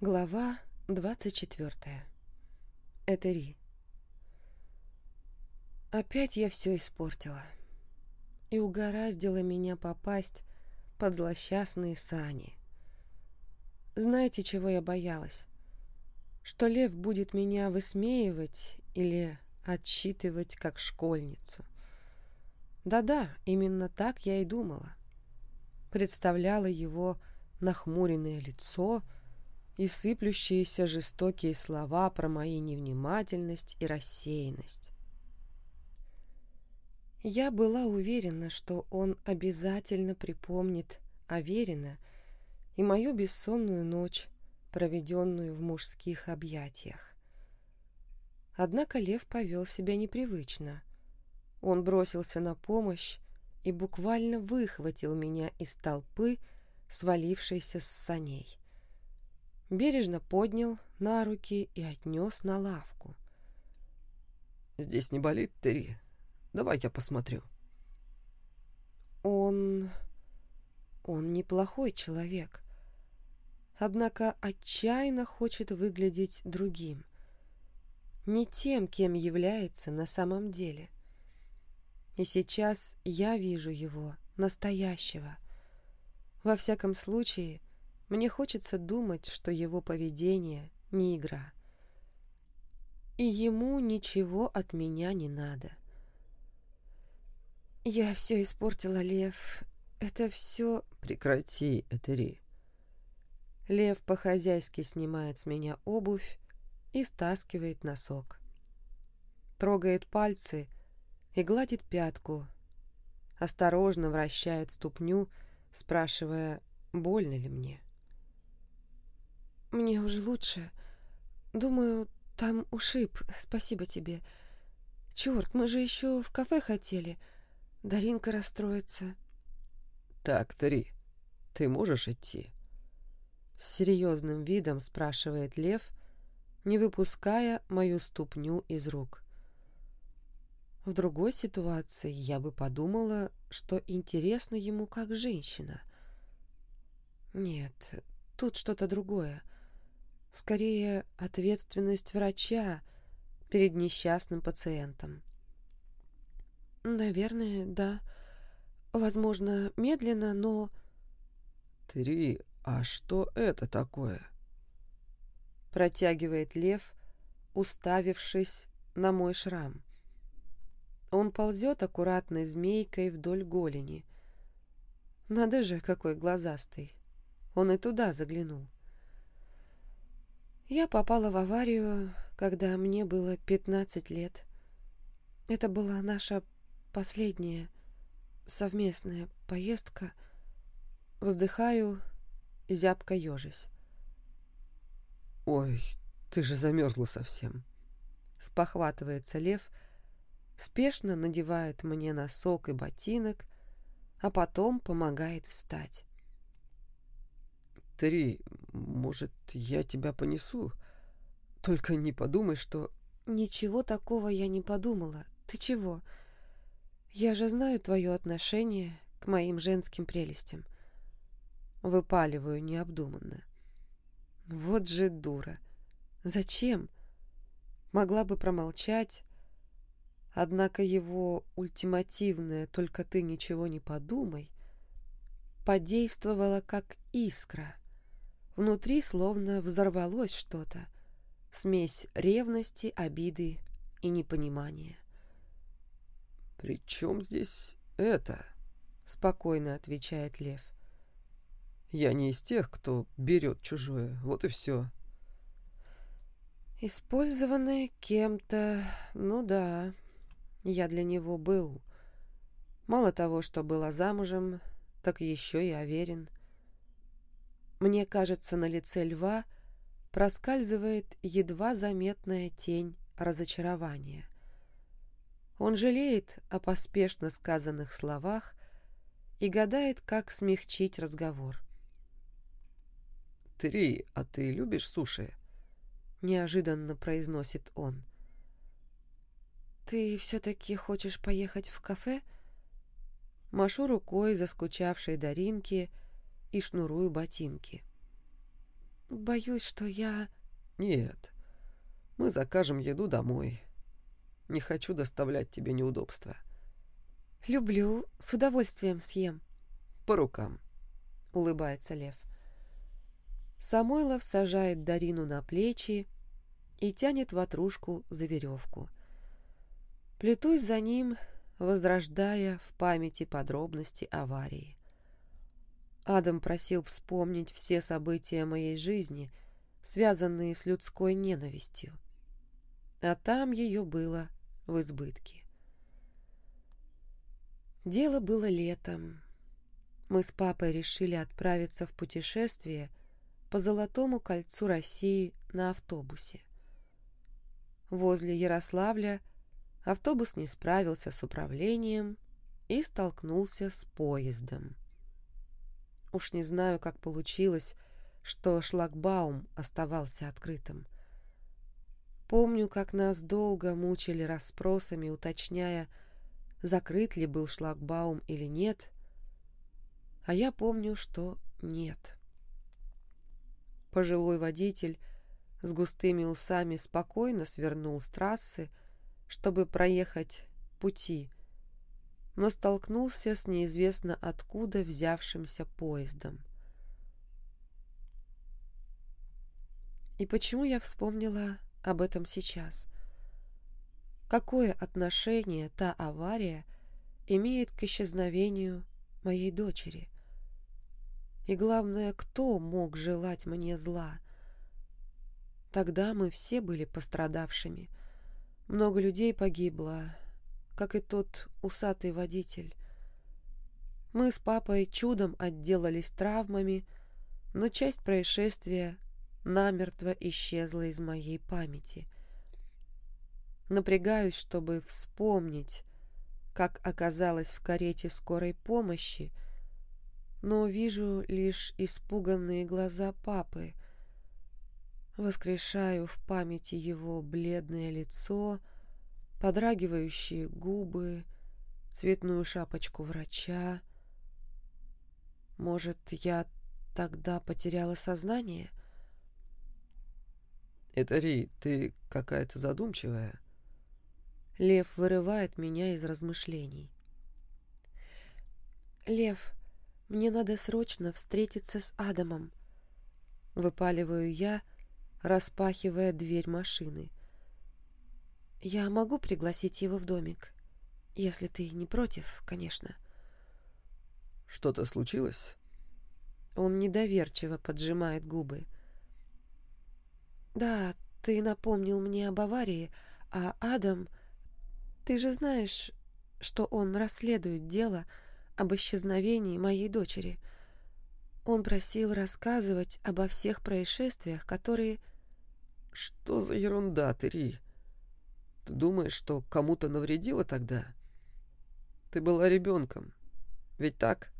Глава 24. Этери. Опять я все испортила. И угораздило меня попасть под злосчастные сани. Знаете, чего я боялась? Что лев будет меня высмеивать или отсчитывать как школьницу. Да-да, именно так я и думала. Представляла его нахмуренное лицо — и сыплющиеся жестокие слова про мою невнимательность и рассеянность. Я была уверена, что он обязательно припомнит Аверина и мою бессонную ночь, проведенную в мужских объятиях. Однако лев повел себя непривычно. Он бросился на помощь и буквально выхватил меня из толпы, свалившейся с саней бережно поднял на руки и отнес на лавку. «Здесь не болит, Терри? Давай я посмотрю». Он... он неплохой человек, однако отчаянно хочет выглядеть другим, не тем, кем является на самом деле. И сейчас я вижу его, настоящего. Во всяком случае, мне хочется думать, что его поведение не игра. И ему ничего от меня не надо. Я все испортила, Лев. Это все... Прекрати, Этери. Лев по-хозяйски снимает с меня обувь и стаскивает носок. Трогает пальцы и гладит пятку. Осторожно вращает ступню, спрашивая, больно ли мне. Мне уже лучше. Думаю, там ушиб. Спасибо тебе. Черт, мы же еще в кафе хотели. Даринка расстроится. Так, Три, ты можешь идти? С серьезным видом спрашивает Лев, не выпуская мою ступню из рук. В другой ситуации я бы подумала, что интересно ему как женщина. Нет, тут что-то другое. Скорее, ответственность врача перед несчастным пациентом. Наверное, да. Возможно, медленно, но... Три, а что это такое? Протягивает лев, уставившись на мой шрам. Он ползет аккуратной змейкой вдоль голени. Надо же, какой глазастый. Он и туда заглянул. Я попала в аварию, когда мне было 15 лет. Это была наша последняя совместная поездка. Вздыхаю, зябко ежись. «Ой, ты же замерзла совсем!» Спохватывается лев, спешно надевает мне носок и ботинок, а потом помогает встать. Три, может, я тебя понесу? Только не подумай, что...» «Ничего такого я не подумала. Ты чего? Я же знаю твое отношение к моим женским прелестям. Выпаливаю необдуманно. Вот же дура. Зачем? Могла бы промолчать. Однако его ультимативное «только ты ничего не подумай» подействовало как искра — Внутри словно взорвалось что-то. Смесь ревности, обиды и непонимания. «При чем здесь это?» — спокойно отвечает Лев. «Я не из тех, кто берет чужое, вот и все». «Использованное кем-то, ну да, я для него был. Мало того, что была замужем, так еще и уверен. Мне кажется, на лице льва проскальзывает едва заметная тень разочарования. Он жалеет о поспешно сказанных словах и гадает, как смягчить разговор. «Три, а ты любишь суши?» — неожиданно произносит он. «Ты все-таки хочешь поехать в кафе?» Машу рукой заскучавшей Даринке — и шнурую ботинки. боюсь, что я... Нет, мы закажем еду домой. Не хочу доставлять тебе неудобства. Люблю, с удовольствием съем. По рукам, улыбается Лев. Самойлов сажает Дарину на плечи и тянет ватрушку за веревку. Плетусь за ним, возрождая в памяти подробности аварии. Адам просил вспомнить все события моей жизни, связанные с людской ненавистью. А там ее было в избытке. Дело было летом. Мы с папой решили отправиться в путешествие по Золотому кольцу России на автобусе. Возле Ярославля автобус не справился с управлением и столкнулся с поездом. Уж не знаю, как получилось, что шлагбаум оставался открытым. Помню, как нас долго мучили расспросами, уточняя, закрыт ли был шлагбаум или нет, а я помню, что нет. Пожилой водитель с густыми усами спокойно свернул с трассы, чтобы проехать пути, но столкнулся с неизвестно откуда взявшимся поездом. И почему я вспомнила об этом сейчас? Какое отношение та авария имеет к исчезновению моей дочери? И главное, кто мог желать мне зла? Тогда мы все были пострадавшими. Много людей погибло, как и тот усатый водитель. Мы с папой чудом отделались травмами, но часть происшествия намертво исчезла из моей памяти. Напрягаюсь, чтобы вспомнить, как оказалась в карете скорой помощи, но вижу лишь испуганные глаза папы. Воскрешаю в памяти его бледное лицо, подрагивающие губы, цветную шапочку врача. Может, я тогда потеряла сознание? Это Ри, ты какая-то задумчивая. Лев вырывает меня из размышлений. Лев, мне надо срочно встретиться с Адамом. Выпаливаю я, распахивая дверь машины. Я могу пригласить его в домик, если ты не против, конечно. Что-то случилось? Он недоверчиво поджимает губы. Да, ты напомнил мне об аварии, а Адам... Ты же знаешь, что он расследует дело об исчезновении моей дочери. Он просил рассказывать обо всех происшествиях, которые... Что за ерунда, Терри? Ты думаешь, что кому-то навредила тогда? Ты была ребенком, ведь так?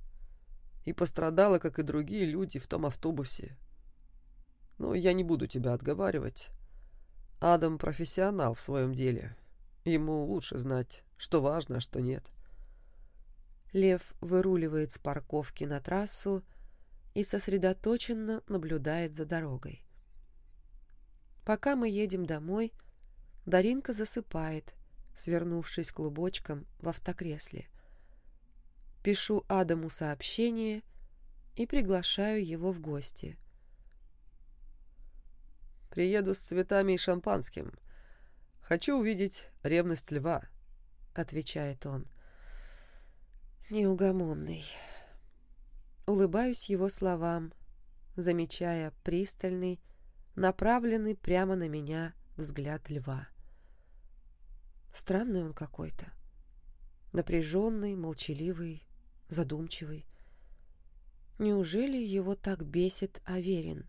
И пострадала, как и другие люди в том автобусе. Но я не буду тебя отговаривать. Адам профессионал в своем деле. Ему лучше знать, что важно, а что нет. Лев выруливает с парковки на трассу и сосредоточенно наблюдает за дорогой. Пока мы едем домой, Даринка засыпает, свернувшись клубочком в автокресле. Пишу Адаму сообщение и приглашаю его в гости. «Приеду с цветами и шампанским. Хочу увидеть ревность льва», — отвечает он. Неугомонный. Улыбаюсь его словам, замечая пристальный, направленный прямо на меня взгляд льва. Странный он какой-то. Напряженный, молчаливый, задумчивый. Неужели его так бесит Аверин?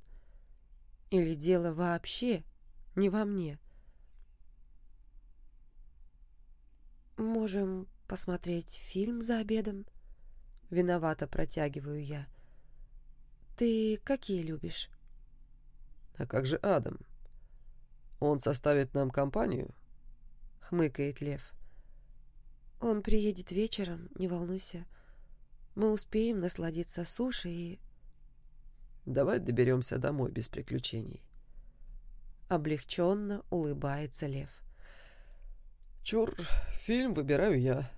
Или дело вообще не во мне? Можем посмотреть фильм за обедом? Виновато протягиваю я. Ты какие любишь? А как же Адам? Он составит нам компанию? — хмыкает Лев. «Он приедет вечером, не волнуйся. Мы успеем насладиться суши и...» Давай доберемся домой без приключений. Облегченно улыбается Лев. Чур, фильм выбираю я.